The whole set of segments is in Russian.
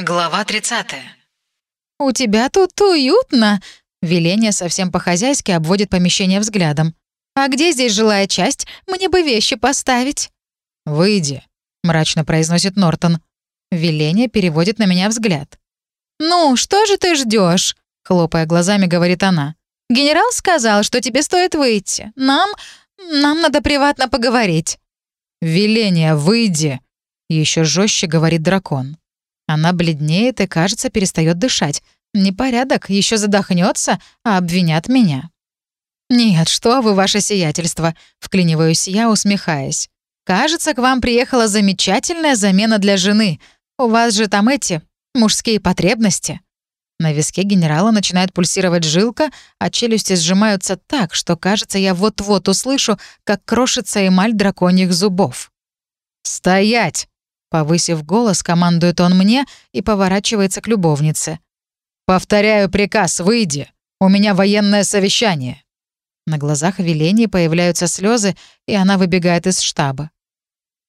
Глава 30. «У тебя тут уютно!» Веление совсем по-хозяйски обводит помещение взглядом. «А где здесь жилая часть? Мне бы вещи поставить». «Выйди», — мрачно произносит Нортон. Веление переводит на меня взгляд. «Ну, что же ты ждешь? хлопая глазами, говорит она. «Генерал сказал, что тебе стоит выйти. Нам... нам надо приватно поговорить». «Веление, выйди!» — еще жестче говорит дракон. Она бледнеет и, кажется, перестает дышать. Непорядок, еще задохнется, а обвинят меня. «Нет, что вы, ваше сиятельство», — вклиниваюсь я, усмехаясь. «Кажется, к вам приехала замечательная замена для жены. У вас же там эти мужские потребности». На виске генерала начинает пульсировать жилка, а челюсти сжимаются так, что, кажется, я вот-вот услышу, как крошится эмаль драконьих зубов. «Стоять!» Повысив голос, командует он мне и поворачивается к любовнице. «Повторяю приказ, выйди. У меня военное совещание». На глазах Велении появляются слезы, и она выбегает из штаба.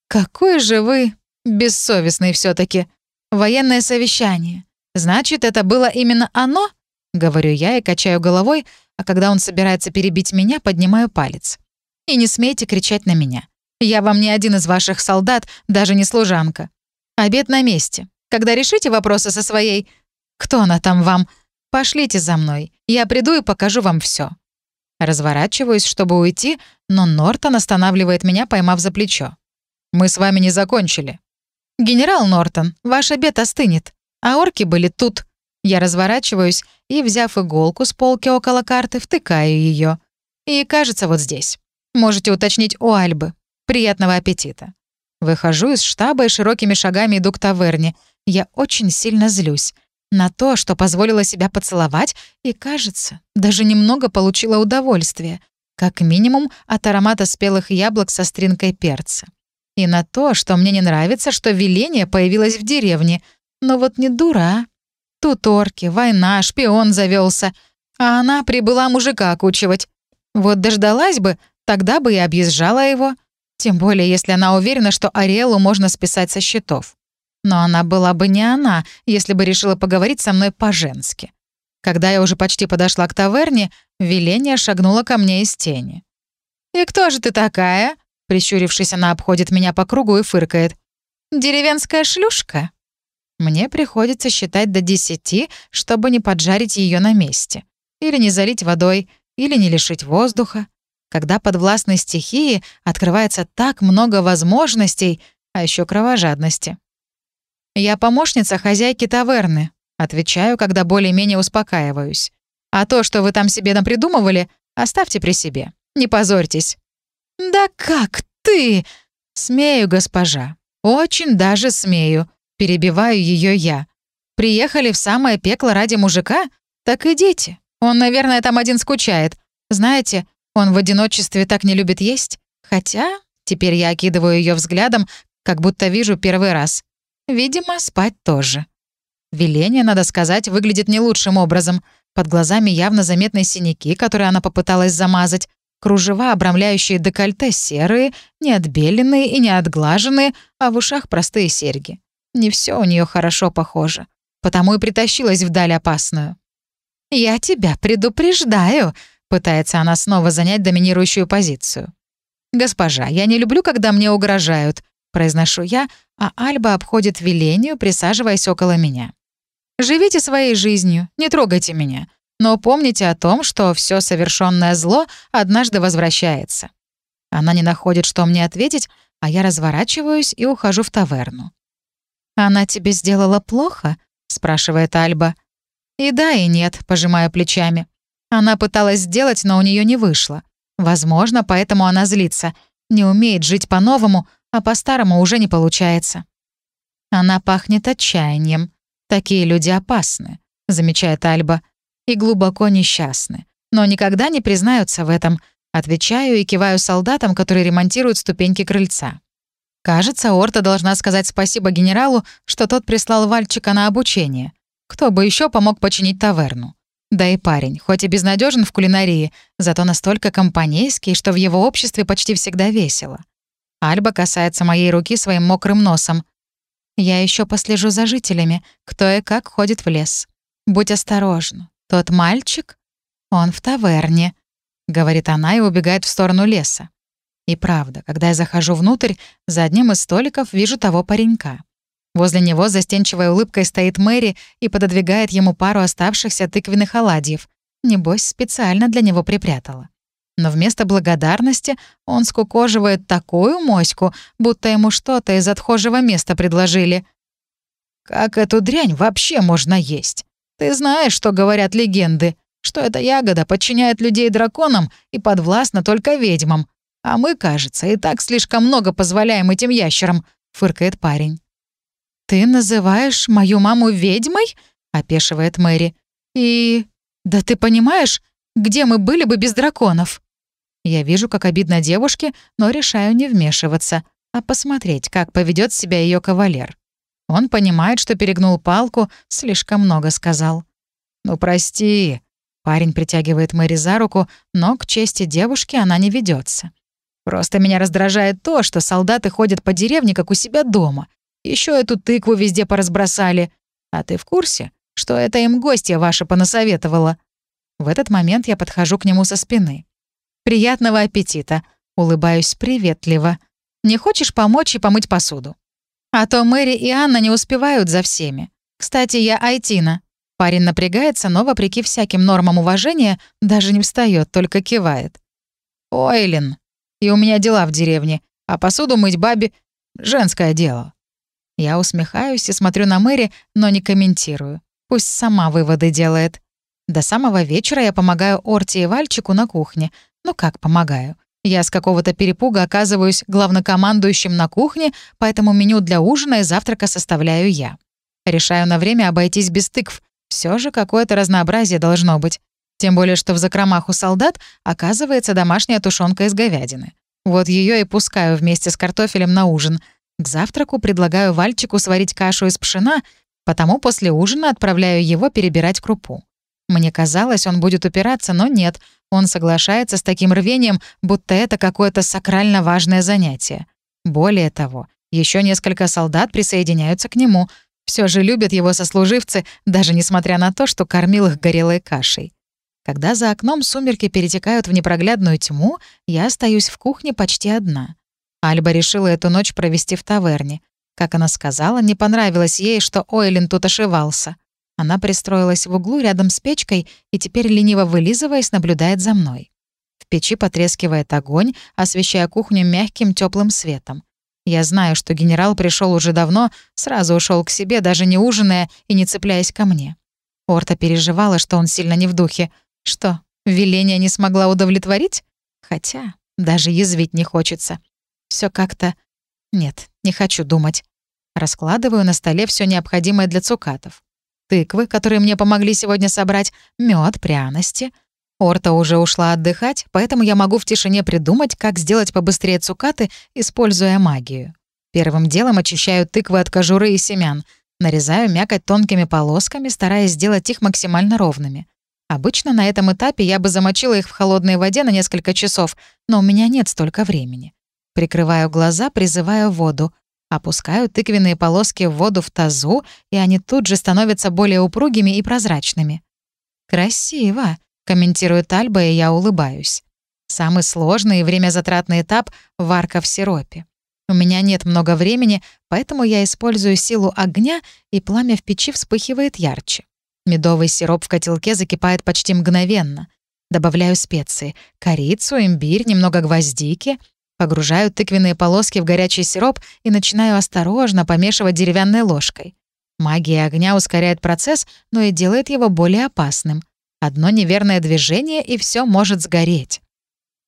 «Какой же вы бессовестный все таки Военное совещание. Значит, это было именно оно?» — говорю я и качаю головой, а когда он собирается перебить меня, поднимаю палец. «И не смейте кричать на меня. Я вам не один из ваших солдат, даже не служанка. Обед на месте. Когда решите вопросы со своей... Кто она там вам? Пошлите за мной. Я приду и покажу вам все. Разворачиваюсь, чтобы уйти, но Нортон останавливает меня, поймав за плечо. «Мы с вами не закончили». «Генерал Нортон, ваш обед остынет. А орки были тут». Я разворачиваюсь и, взяв иголку с полки около карты, втыкаю ее. И кажется, вот здесь. Можете уточнить у Альбы. Приятного аппетита. Выхожу из штаба и широкими шагами иду к таверне. Я очень сильно злюсь. На то, что позволила себя поцеловать, и, кажется, даже немного получила удовольствие. Как минимум от аромата спелых яблок со стринкой перца. И на то, что мне не нравится, что веление появилось в деревне. Но вот не дура, а. Тут орки, война, шпион завелся, А она прибыла мужика окучивать. Вот дождалась бы, тогда бы и объезжала его. Тем более, если она уверена, что Ариэлу можно списать со счетов. Но она была бы не она, если бы решила поговорить со мной по-женски. Когда я уже почти подошла к таверне, Веления шагнула ко мне из тени. «И кто же ты такая?» Прищурившись, она обходит меня по кругу и фыркает. «Деревенская шлюшка?» Мне приходится считать до десяти, чтобы не поджарить ее на месте. Или не залить водой, или не лишить воздуха когда под властной стихии открывается так много возможностей, а еще кровожадности. «Я помощница хозяйки таверны», — отвечаю, когда более-менее успокаиваюсь. «А то, что вы там себе напридумывали, оставьте при себе. Не позорьтесь». «Да как ты?» «Смею, госпожа. Очень даже смею», — перебиваю ее я. «Приехали в самое пекло ради мужика? Так идите. Он, наверное, там один скучает. Знаете, он в одиночестве так не любит есть. Хотя теперь я окидываю ее взглядом, как будто вижу первый раз. Видимо, спать тоже. Веление, надо сказать, выглядит не лучшим образом. Под глазами явно заметны синяки, которые она попыталась замазать. Кружева, обрамляющие декольте, серые, не отбеленные и не отглаженные, а в ушах простые серьги. Не все у нее хорошо похоже. Потому и притащилась вдаль опасную. «Я тебя предупреждаю», Пытается она снова занять доминирующую позицию. «Госпожа, я не люблю, когда мне угрожают», — произношу я, а Альба обходит Велению, присаживаясь около меня. «Живите своей жизнью, не трогайте меня, но помните о том, что все совершенное зло однажды возвращается». Она не находит, что мне ответить, а я разворачиваюсь и ухожу в таверну. «Она тебе сделала плохо?» — спрашивает Альба. «И да, и нет», — пожимаю плечами. Она пыталась сделать, но у нее не вышло. Возможно, поэтому она злится. Не умеет жить по-новому, а по-старому уже не получается. Она пахнет отчаянием. Такие люди опасны, замечает Альба, и глубоко несчастны. Но никогда не признаются в этом. Отвечаю и киваю солдатам, которые ремонтируют ступеньки крыльца. Кажется, Орта должна сказать спасибо генералу, что тот прислал Вальчика на обучение. Кто бы еще помог починить таверну? Да и парень, хоть и безнадежен в кулинарии, зато настолько компанейский, что в его обществе почти всегда весело. Альба касается моей руки своим мокрым носом. Я еще послежу за жителями, кто и как ходит в лес. Будь осторожна. Тот мальчик, он в таверне», — говорит она и убегает в сторону леса. И правда, когда я захожу внутрь, за одним из столиков вижу того паренька. Возле него застенчивой улыбкой стоит Мэри и пододвигает ему пару оставшихся тыквенных оладьев. Небось, специально для него припрятала. Но вместо благодарности он скукоживает такую моську, будто ему что-то из отхожего места предложили. «Как эту дрянь вообще можно есть? Ты знаешь, что говорят легенды, что эта ягода подчиняет людей драконам и подвластна только ведьмам. А мы, кажется, и так слишком много позволяем этим ящерам», — фыркает парень. «Ты называешь мою маму ведьмой?» — опешивает Мэри. «И... да ты понимаешь, где мы были бы без драконов?» Я вижу, как обидно девушке, но решаю не вмешиваться, а посмотреть, как поведет себя ее кавалер. Он понимает, что перегнул палку, слишком много сказал. «Ну, прости». Парень притягивает Мэри за руку, но к чести девушки она не ведется. «Просто меня раздражает то, что солдаты ходят по деревне, как у себя дома, еще эту тыкву везде поразбросали. А ты в курсе, что это им гостья ваша понасоветовала?» В этот момент я подхожу к нему со спины. «Приятного аппетита!» — улыбаюсь приветливо. «Не хочешь помочь и помыть посуду?» А то Мэри и Анна не успевают за всеми. Кстати, я Айтина. Парень напрягается, но, вопреки всяким нормам уважения, даже не встает, только кивает. «Ойлин, и у меня дела в деревне, а посуду мыть бабе — женское дело. Я усмехаюсь и смотрю на Мэри, но не комментирую. Пусть сама выводы делает. До самого вечера я помогаю Орте и Вальчику на кухне. Ну как помогаю? Я с какого-то перепуга оказываюсь главнокомандующим на кухне, поэтому меню для ужина и завтрака составляю я. Решаю на время обойтись без тыкв. Все же какое-то разнообразие должно быть. Тем более, что в закромах у солдат оказывается домашняя тушенка из говядины. Вот ее и пускаю вместе с картофелем на ужин — к завтраку предлагаю Вальчику сварить кашу из пшена, потому после ужина отправляю его перебирать крупу. Мне казалось, он будет упираться, но нет. Он соглашается с таким рвением, будто это какое-то сакрально важное занятие. Более того, еще несколько солдат присоединяются к нему. Все же любят его сослуживцы, даже несмотря на то, что кормил их горелой кашей. Когда за окном сумерки перетекают в непроглядную тьму, я остаюсь в кухне почти одна. Альба решила эту ночь провести в таверне. Как она сказала, не понравилось ей, что Ойлин тут ошивался. Она пристроилась в углу рядом с печкой и теперь, лениво вылизываясь, наблюдает за мной. В печи потрескивает огонь, освещая кухню мягким теплым светом. Я знаю, что генерал пришел уже давно, сразу ушел к себе, даже не ужиная и не цепляясь ко мне. Орта переживала, что он сильно не в духе. Что, веление не смогла удовлетворить? Хотя даже язвить не хочется. Все как-то... Нет, не хочу думать. Раскладываю на столе все необходимое для цукатов. Тыквы, которые мне помогли сегодня собрать, мед, пряности. Орта уже ушла отдыхать, поэтому я могу в тишине придумать, как сделать побыстрее цукаты, используя магию. Первым делом очищаю тыквы от кожуры и семян. Нарезаю мякоть тонкими полосками, стараясь сделать их максимально ровными. Обычно на этом этапе я бы замочила их в холодной воде на несколько часов, но у меня нет столько времени. Прикрываю глаза, призываю воду. Опускаю тыквенные полоски в воду в тазу, и они тут же становятся более упругими и прозрачными. «Красиво», — комментирует Альба, и я улыбаюсь. Самый сложный и времязатратный этап — варка в сиропе. У меня нет много времени, поэтому я использую силу огня, и пламя в печи вспыхивает ярче. Медовый сироп в котелке закипает почти мгновенно. Добавляю специи — корицу, имбирь, немного гвоздики, Погружаю тыквенные полоски в горячий сироп и начинаю осторожно помешивать деревянной ложкой. Магия огня ускоряет процесс, но и делает его более опасным. Одно неверное движение, и все может сгореть.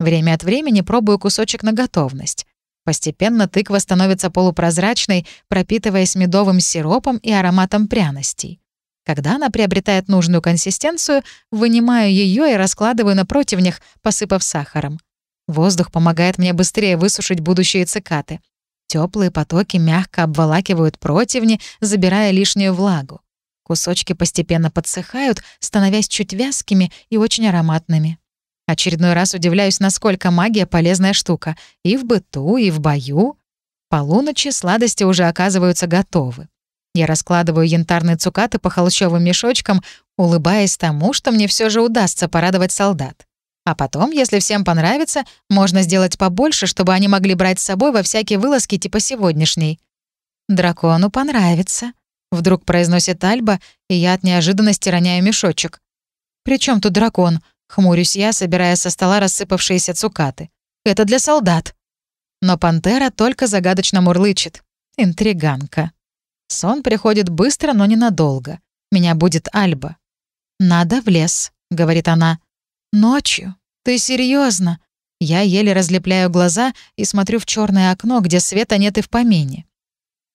Время от времени пробую кусочек на готовность. Постепенно тыква становится полупрозрачной, пропитываясь медовым сиропом и ароматом пряностей. Когда она приобретает нужную консистенцию, вынимаю ее и раскладываю на противнях, посыпав сахаром. Воздух помогает мне быстрее высушить будущие цикаты. Теплые потоки мягко обволакивают противни, забирая лишнюю влагу. Кусочки постепенно подсыхают, становясь чуть вязкими и очень ароматными. Очередной раз удивляюсь, насколько магия — полезная штука. И в быту, и в бою. полуночи сладости уже оказываются готовы. Я раскладываю янтарные цукаты по холщовым мешочкам, улыбаясь тому, что мне все же удастся порадовать солдат. А потом, если всем понравится, можно сделать побольше, чтобы они могли брать с собой во всякие вылазки типа сегодняшней. «Дракону понравится», — вдруг произносит Альба, и я от неожиданности роняю мешочек. «При чем тут дракон?» — хмурюсь я, собирая со стола рассыпавшиеся цукаты. «Это для солдат». Но пантера только загадочно мурлычет. Интриганка. Сон приходит быстро, но ненадолго. Меня будет Альба. «Надо в лес», — говорит она. «Ночью? Ты серьезно? Я еле разлепляю глаза и смотрю в черное окно, где света нет и в помине.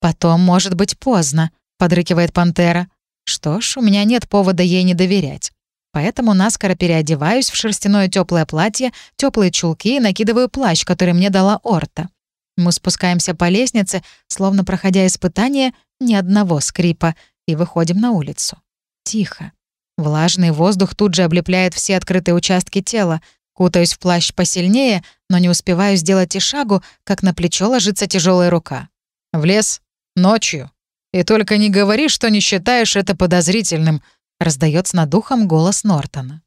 «Потом может быть поздно», — подрыкивает пантера. Что ж, у меня нет повода ей не доверять. Поэтому наскоро переодеваюсь в шерстяное теплое платье, теплые чулки и накидываю плащ, который мне дала Орта. Мы спускаемся по лестнице, словно проходя испытание, ни одного скрипа, и выходим на улицу. Тихо. Влажный воздух тут же облепляет все открытые участки тела. Кутаюсь в плащ посильнее, но не успеваю сделать и шагу, как на плечо ложится тяжелая рука. «В лес? Ночью? И только не говори, что не считаешь это подозрительным», — раздается над ухом голос Нортона.